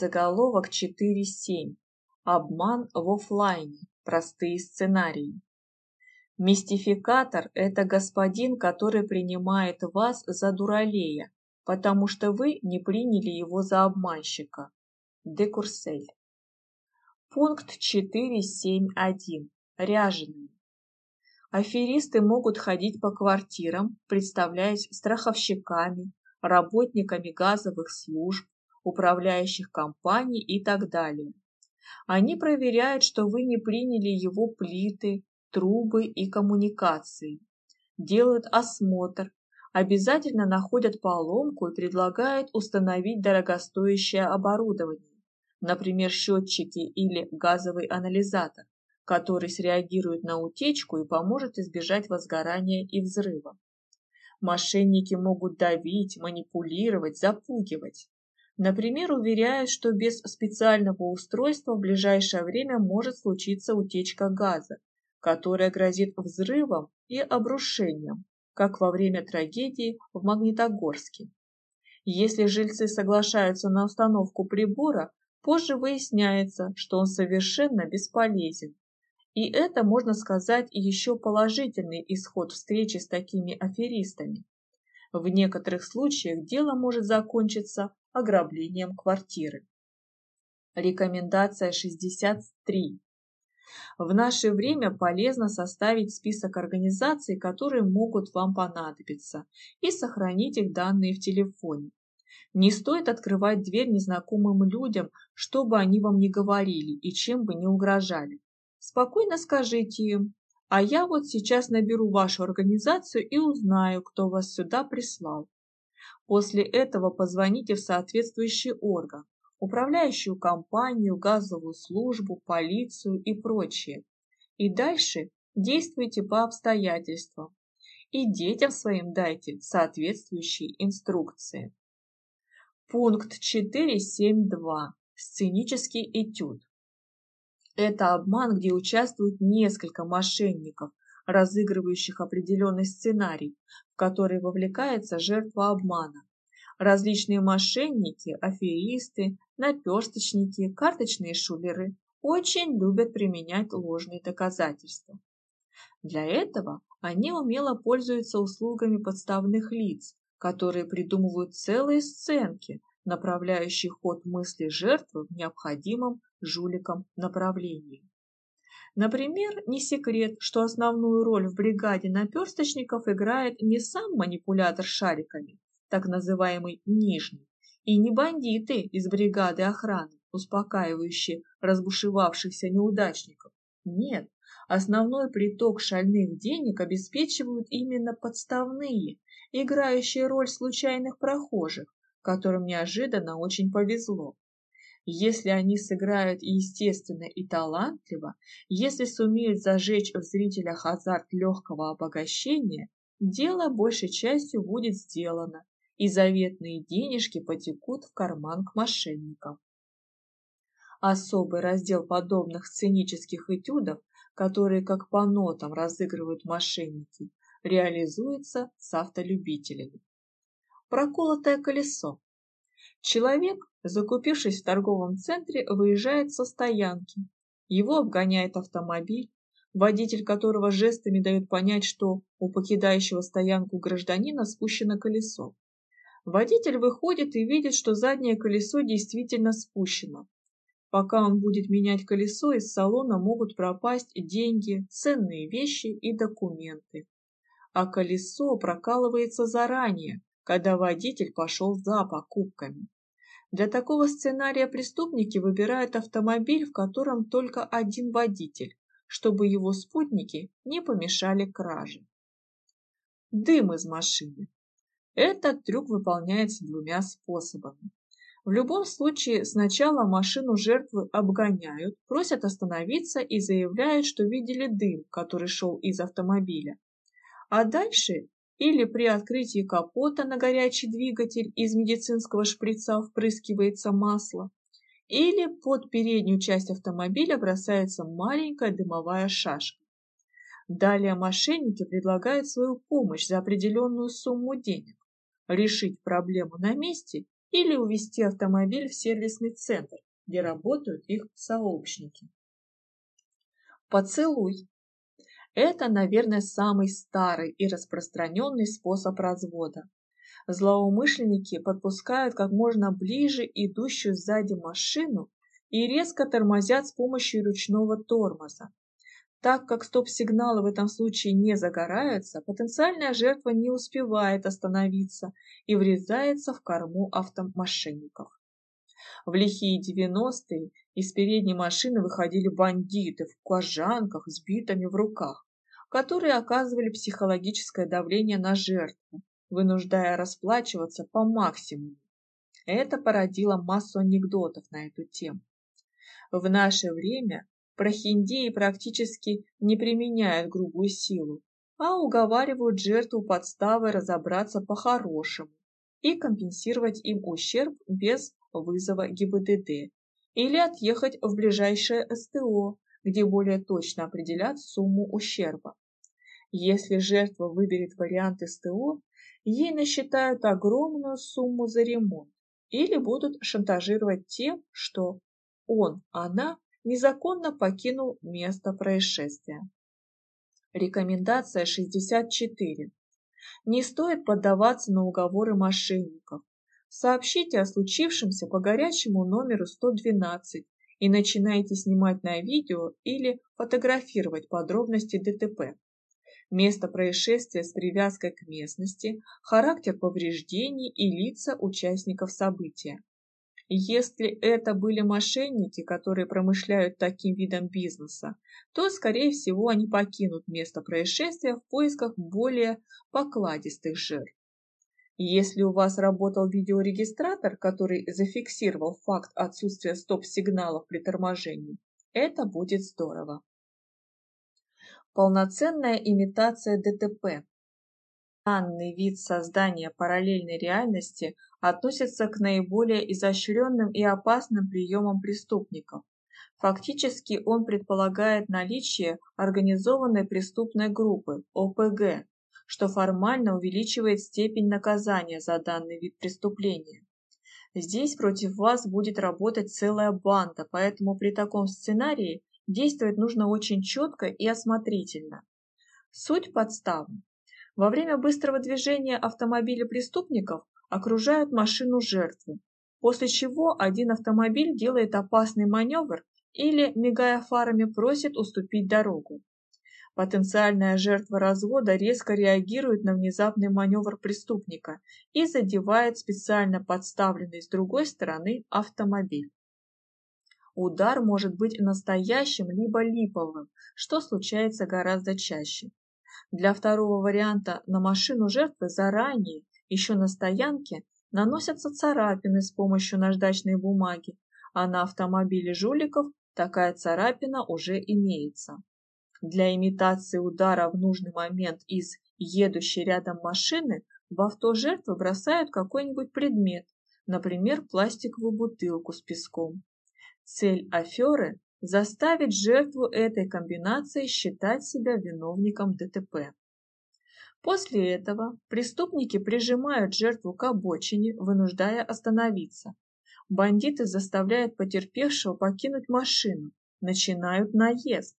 Заголовок 4.7. Обман в офлайне. Простые сценарии. Мистификатор – это господин, который принимает вас за дуралея, потому что вы не приняли его за обманщика. Декурсель. Пункт 4.7.1. Ряженые. Аферисты могут ходить по квартирам, представляясь страховщиками, работниками газовых служб, управляющих компаний и так далее. Они проверяют, что вы не приняли его плиты, трубы и коммуникации, делают осмотр, обязательно находят поломку и предлагают установить дорогостоящее оборудование, например, счетчики или газовый анализатор, который среагирует на утечку и поможет избежать возгорания и взрыва. Мошенники могут давить, манипулировать, запугивать. Например, уверяют, что без специального устройства в ближайшее время может случиться утечка газа, которая грозит взрывом и обрушением, как во время трагедии в Магнитогорске. Если жильцы соглашаются на установку прибора, позже выясняется, что он совершенно бесполезен. И это, можно сказать, еще положительный исход встречи с такими аферистами. В некоторых случаях дело может закончиться ограблением квартиры. Рекомендация 63. В наше время полезно составить список организаций, которые могут вам понадобиться, и сохранить их данные в телефоне. Не стоит открывать дверь незнакомым людям, что бы они вам ни говорили и чем бы ни угрожали. Спокойно скажите им, а я вот сейчас наберу вашу организацию и узнаю, кто вас сюда прислал. После этого позвоните в соответствующий орган, управляющую компанию, газовую службу, полицию и прочее. И дальше действуйте по обстоятельствам. И детям своим дайте соответствующие инструкции. Пункт 4.7.2. Сценический этюд. Это обман, где участвуют несколько мошенников, разыгрывающих определенный сценарий, в который вовлекается жертва обмана. Различные мошенники, аферисты, наперсточники, карточные шулеры очень любят применять ложные доказательства. Для этого они умело пользуются услугами подставных лиц, которые придумывают целые сценки, направляющие ход мысли жертвы в необходимом жуликам направлении. Например, не секрет, что основную роль в бригаде наперсточников играет не сам манипулятор шариками, так называемый нижний, и не бандиты из бригады охраны, успокаивающие разбушевавшихся неудачников. Нет, основной приток шальных денег обеспечивают именно подставные, играющие роль случайных прохожих, которым неожиданно очень повезло. Если они сыграют естественно и талантливо, если сумеют зажечь в зрителях азарт легкого обогащения, дело большей частью будет сделано, и заветные денежки потекут в карман к мошенникам. Особый раздел подобных сценических этюдов, которые как по нотам разыгрывают мошенники, реализуется с автолюбителями. Проколотое колесо. Человек, закупившись в торговом центре, выезжает со стоянки. Его обгоняет автомобиль, водитель которого жестами дает понять, что у покидающего стоянку гражданина спущено колесо. Водитель выходит и видит, что заднее колесо действительно спущено. Пока он будет менять колесо, из салона могут пропасть деньги, ценные вещи и документы. А колесо прокалывается заранее, когда водитель пошел за покупками. Для такого сценария преступники выбирают автомобиль, в котором только один водитель, чтобы его спутники не помешали краже. Дым из машины. Этот трюк выполняется двумя способами. В любом случае, сначала машину жертвы обгоняют, просят остановиться и заявляют, что видели дым, который шел из автомобиля. А дальше или при открытии капота на горячий двигатель из медицинского шприца впрыскивается масло, или под переднюю часть автомобиля бросается маленькая дымовая шашка. Далее мошенники предлагают свою помощь за определенную сумму денег решить проблему на месте или увезти автомобиль в сервисный центр, где работают их сообщники. Поцелуй. Это, наверное, самый старый и распространенный способ развода. Злоумышленники подпускают как можно ближе идущую сзади машину и резко тормозят с помощью ручного тормоза. Так как стоп-сигналы в этом случае не загораются, потенциальная жертва не успевает остановиться и врезается в корму автомошенников. В лихие 90-е из передней машины выходили бандиты в кожанках с битами в руках, которые оказывали психологическое давление на жертву, вынуждая расплачиваться по максимуму. Это породило массу анекдотов на эту тему. В наше время прохиндеи практически не применяют грубую силу, а уговаривают жертву подставы разобраться по-хорошему и компенсировать им ущерб без вызова ГИБДД или отъехать в ближайшее СТО, где более точно определят сумму ущерба. Если жертва выберет вариант СТО, ей насчитают огромную сумму за ремонт или будут шантажировать тем, что он, она незаконно покинул место происшествия. Рекомендация 64. Не стоит поддаваться на уговоры мошенников. Сообщите о случившемся по горячему номеру 112 и начинайте снимать на видео или фотографировать подробности ДТП место происшествия с привязкой к местности, характер повреждений и лица участников события. Если это были мошенники, которые промышляют таким видом бизнеса, то, скорее всего, они покинут место происшествия в поисках более покладистых жертв. Если у вас работал видеорегистратор, который зафиксировал факт отсутствия стоп-сигналов при торможении, это будет здорово полноценная имитация ДТП. Данный вид создания параллельной реальности относится к наиболее изощренным и опасным приемам преступников. Фактически он предполагает наличие организованной преступной группы, ОПГ, что формально увеличивает степень наказания за данный вид преступления. Здесь против вас будет работать целая банда, поэтому при таком сценарии Действовать нужно очень четко и осмотрительно. Суть подставы. Во время быстрого движения автомобиля преступников окружают машину жертвы, после чего один автомобиль делает опасный маневр или, мигая фарами, просит уступить дорогу. Потенциальная жертва развода резко реагирует на внезапный маневр преступника и задевает специально подставленный с другой стороны автомобиль. Удар может быть настоящим либо липовым, что случается гораздо чаще. Для второго варианта на машину жертвы заранее, еще на стоянке, наносятся царапины с помощью наждачной бумаги, а на автомобиле жуликов такая царапина уже имеется. Для имитации удара в нужный момент из едущей рядом машины в авто жертвы бросают какой-нибудь предмет, например, пластиковую бутылку с песком. Цель аферы – заставить жертву этой комбинации считать себя виновником ДТП. После этого преступники прижимают жертву к обочине, вынуждая остановиться. Бандиты заставляют потерпевшего покинуть машину, начинают наезд,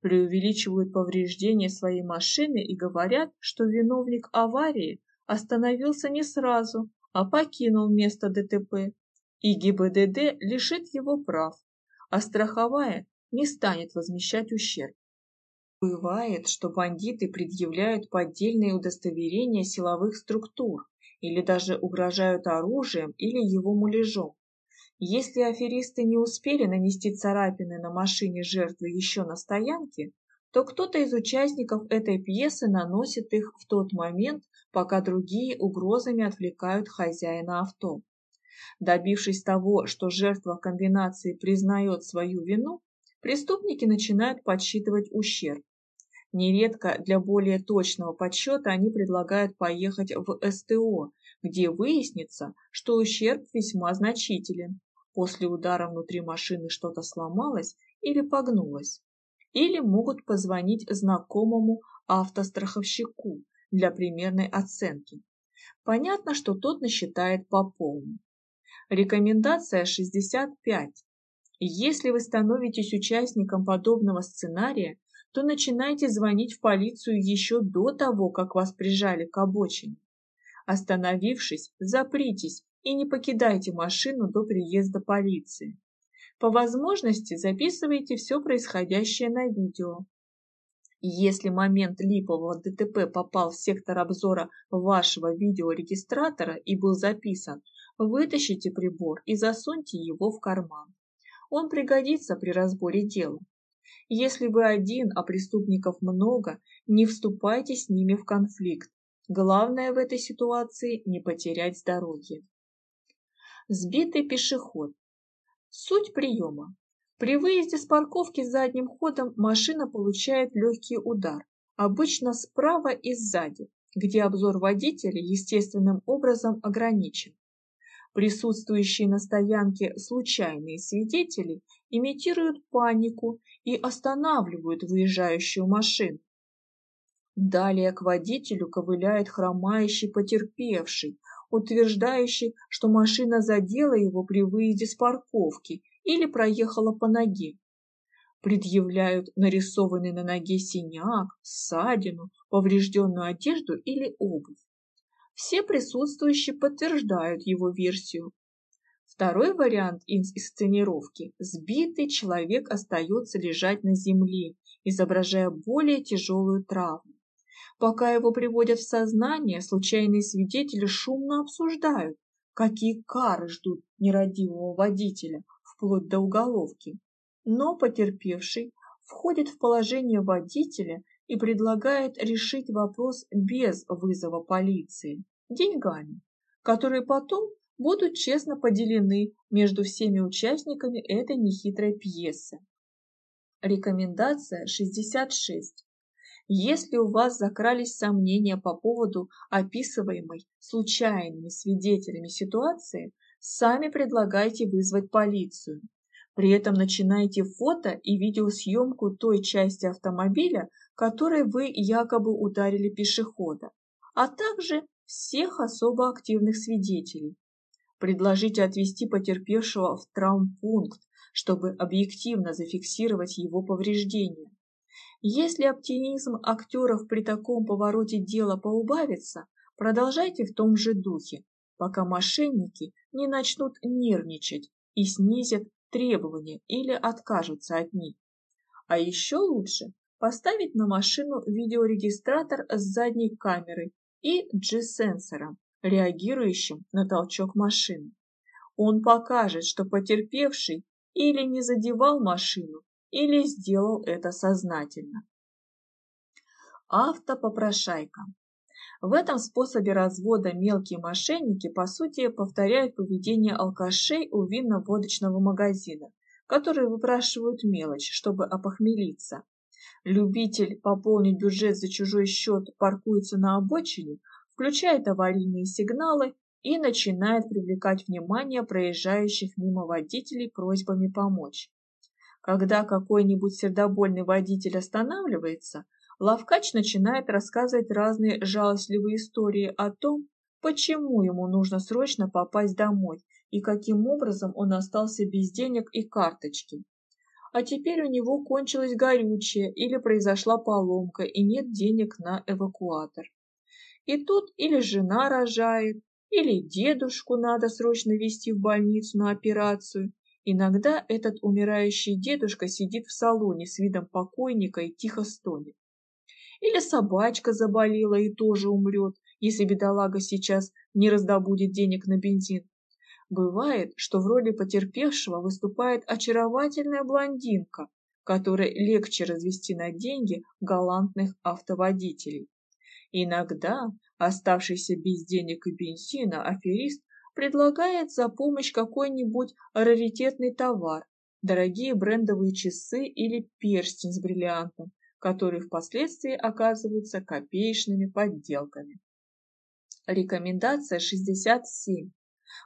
преувеличивают повреждения своей машины и говорят, что виновник аварии остановился не сразу, а покинул место ДТП и ГИБДД лишит его прав, а страховая не станет возмещать ущерб. Бывает, что бандиты предъявляют поддельные удостоверения силовых структур или даже угрожают оружием или его муляжом. Если аферисты не успели нанести царапины на машине жертвы еще на стоянке, то кто-то из участников этой пьесы наносит их в тот момент, пока другие угрозами отвлекают хозяина авто. Добившись того, что жертва комбинации признает свою вину, преступники начинают подсчитывать ущерб. Нередко для более точного подсчета они предлагают поехать в СТО, где выяснится, что ущерб весьма значителен. После удара внутри машины что-то сломалось или погнулось. Или могут позвонить знакомому автостраховщику для примерной оценки. Понятно, что тот насчитает по полной. Рекомендация 65. Если вы становитесь участником подобного сценария, то начинайте звонить в полицию еще до того, как вас прижали к обочине. Остановившись, запритесь и не покидайте машину до приезда полиции. По возможности записывайте все происходящее на видео. Если момент липового ДТП попал в сектор обзора вашего видеорегистратора и был записан, вытащите прибор и засуньте его в карман. Он пригодится при разборе дела. Если вы один, а преступников много, не вступайте с ними в конфликт. Главное в этой ситуации не потерять здоровье. Сбитый пешеход. Суть приема. При выезде с парковки задним ходом машина получает легкий удар, обычно справа и сзади, где обзор водителя естественным образом ограничен. Присутствующие на стоянке случайные свидетели имитируют панику и останавливают выезжающую машину. Далее к водителю ковыляет хромающий потерпевший, утверждающий, что машина задела его при выезде с парковки или проехала по ноге. Предъявляют нарисованный на ноге синяк, ссадину, поврежденную одежду или обувь. Все присутствующие подтверждают его версию. Второй вариант инсценировки – сбитый человек остается лежать на земле, изображая более тяжелую травму. Пока его приводят в сознание, случайные свидетели шумно обсуждают, какие кары ждут нерадивого водителя, вплоть до уголовки. Но потерпевший входит в положение водителя и предлагает решить вопрос без вызова полиции, деньгами, которые потом будут честно поделены между всеми участниками этой нехитрой пьесы. Рекомендация 66. Если у вас закрались сомнения по поводу описываемой случайными свидетелями ситуации, сами предлагайте вызвать полицию. При этом начинайте фото и видеосъемку той части автомобиля, которой вы якобы ударили пешехода, а также всех особо активных свидетелей. Предложите отвезти потерпевшего в травмпункт, чтобы объективно зафиксировать его повреждения. Если оптимизм актеров при таком повороте дела поубавится, продолжайте в том же духе, пока мошенники не начнут нервничать и снизят требования или откажутся от них. А еще лучше поставить на машину видеорегистратор с задней камерой и G-сенсором, реагирующим на толчок машины. Он покажет, что потерпевший или не задевал машину, или сделал это сознательно. Автопопрошайка. В этом способе развода мелкие мошенники, по сути, повторяют поведение алкашей у винно-водочного магазина, которые выпрашивают мелочь, чтобы опохмелиться. Любитель пополнить бюджет за чужой счет паркуется на обочине, включает аварийные сигналы и начинает привлекать внимание проезжающих мимо водителей просьбами помочь. Когда какой-нибудь сердобольный водитель останавливается, Лавкач начинает рассказывать разные жалостливые истории о том, почему ему нужно срочно попасть домой и каким образом он остался без денег и карточки. А теперь у него кончилось горючее или произошла поломка и нет денег на эвакуатор. И тут или жена рожает, или дедушку надо срочно везти в больницу на операцию. Иногда этот умирающий дедушка сидит в салоне с видом покойника и тихо стонет. Или собачка заболела и тоже умрет, если бедолага сейчас не раздобудет денег на бензин. Бывает, что в роли потерпевшего выступает очаровательная блондинка, которой легче развести на деньги галантных автоводителей. Иногда оставшийся без денег и бензина аферист предлагает за помощь какой-нибудь раритетный товар, дорогие брендовые часы или перстень с бриллиантом, которые впоследствии оказываются копеечными подделками. Рекомендация 67.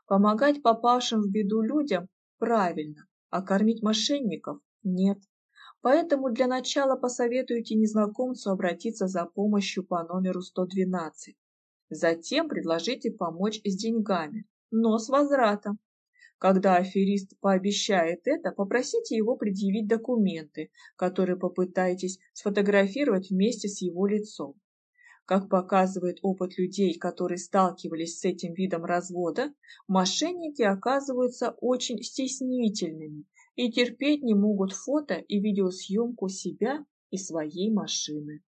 Помогать попавшим в беду людям правильно, а кормить мошенников нет. Поэтому для начала посоветуйте незнакомцу обратиться за помощью по номеру 112. Затем предложите помочь с деньгами, но с возвратом. Когда аферист пообещает это, попросите его предъявить документы, которые попытаетесь сфотографировать вместе с его лицом. Как показывает опыт людей, которые сталкивались с этим видом развода, мошенники оказываются очень стеснительными и терпеть не могут фото и видеосъемку себя и своей машины.